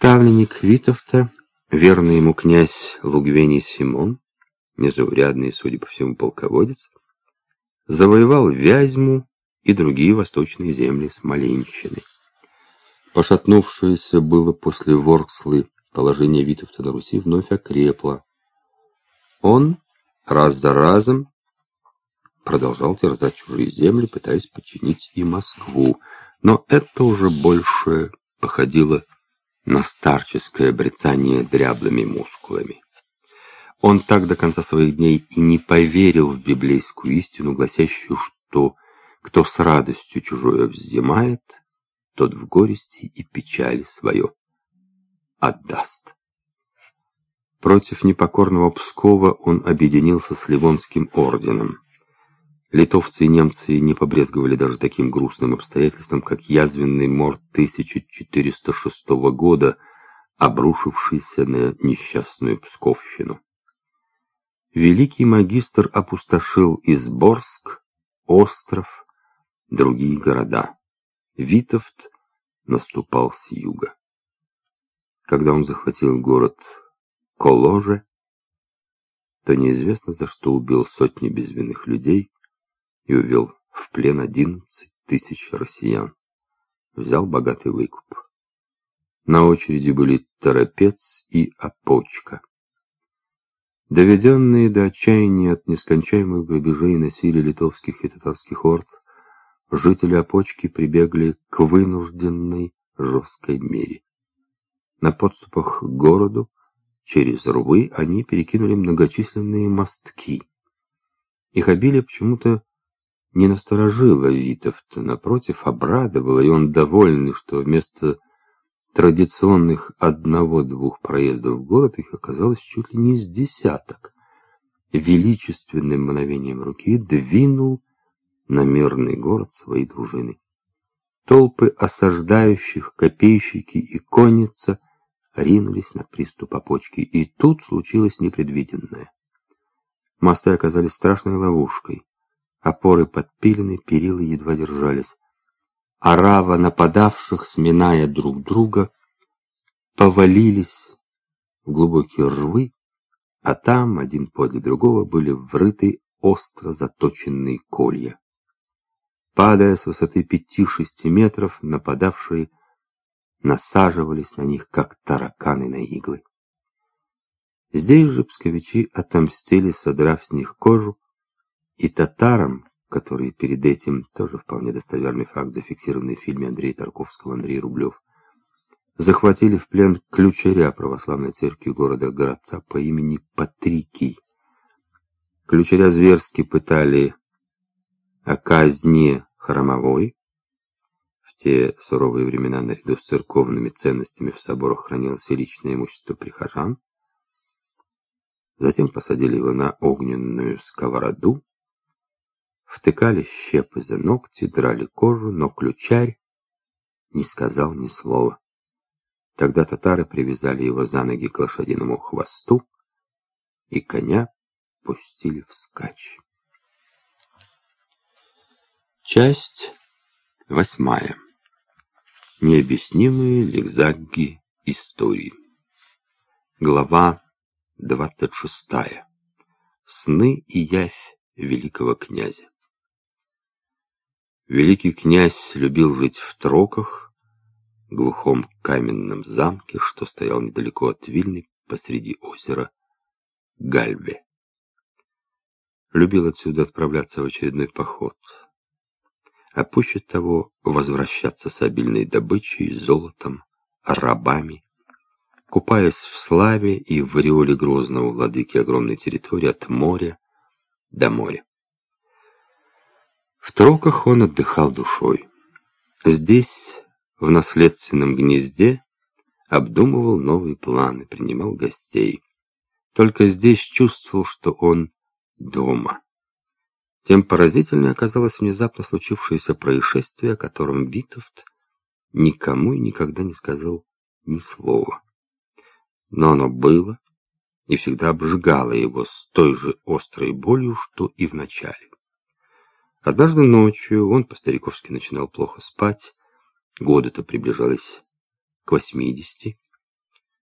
Ставленник Витовта, верный ему князь Лугвений Симон, незаурядный, судя по всему, полководец, завоевал Вязьму и другие восточные земли Смоленщины. Пошатнувшееся было после Воркслы положение Витовта на Руси вновь окрепло. Он раз за разом продолжал терзать чужие земли, пытаясь подчинить и Москву, но это уже больше походило на старческое брецание дряблыми мускулами. Он так до конца своих дней и не поверил в библейскую истину, гласящую, что кто с радостью чужое взимает, тот в горести и печали свое отдаст. Против непокорного Пскова он объединился с Ливонским орденом. Литовцы и немцы не побрезговали даже таким грустным обстоятельством, как язвенный мор 1406 года, обрушившийся на несчастную Псковщину. Великий магистр опустошил Изборск, Остров, другие города. Витовт наступал с юга. Когда он захватил город Коложе, то неизвестно за что убил сотни безвинных людей, и увел в плен одиннадцать тысяч россиян. Взял богатый выкуп. На очереди были Торопец и Опочка. Доведенные до отчаяния от нескончаемых грабежей и насилия литовских и татарских орд, жители Опочки прибегли к вынужденной жесткой мере. На подступах к городу через рвы они перекинули многочисленные мостки. Их обилие почему-то не насторожило Витовта, напротив, обрадовало, и он довольный, что вместо традиционных одного-двух проездов в город их оказалось чуть ли не с десяток. Величественным мгновением руки двинул на мирный город своей дружины. Толпы осаждающих, копейщики и конница ринулись на приступ опочки, и тут случилось непредвиденное. Мосты оказались страшной ловушкой. Опоры подпилены, перила едва держались. Арава нападавших, сминая друг друга, повалились в глубокие рвы, а там, один подле другого, были врыты остро заточенные колья. Падая с высоты пяти-шести метров, нападавшие насаживались на них, как тараканы на иглы. Здесь же псковичи отомстили, содрав с них кожу, и татарам, которые перед этим, тоже вполне достоверный факт, зафиксированный в фильме Андрея Тарковского «Андрей Рублев», захватили в плен ключаря православной церкви города Городца по имени Патрикий. Ключаря зверски пытали о казни храмовой. В те суровые времена наряду с церковными ценностями в соборах хранилось и личное имущество прихожан. Затем посадили его на огненную сковороду, втыкали щепы за ногти, драли кожу, но ключарь не сказал ни слова. Тогда татары привязали его за ноги к лошадиному хвосту и коня пустили вскачь. Часть восьмая. Необъяснимые зигзаги истории. Глава двадцать шестая. Сны и явь великого князя. Великий князь любил жить в Троках, глухом каменном замке, что стоял недалеко от Вильны, посреди озера Гальве. Любил отсюда отправляться в очередной поход, а пуще того возвращаться с обильной добычей, золотом, рабами, купаясь в славе и в ореоле грозного владыки огромной территории от моря до моря. В Троках он отдыхал душой. Здесь, в наследственном гнезде, обдумывал новые планы, принимал гостей. Только здесь чувствовал, что он дома. Тем поразительнее оказалось внезапно случившееся происшествие, о котором Витовт никому и никогда не сказал ни слова. Но оно было и всегда обжигало его с той же острой болью, что и в начале. Однажды ночью он по-стариковски начинал плохо спать, годы-то приближались к восьмидесяти.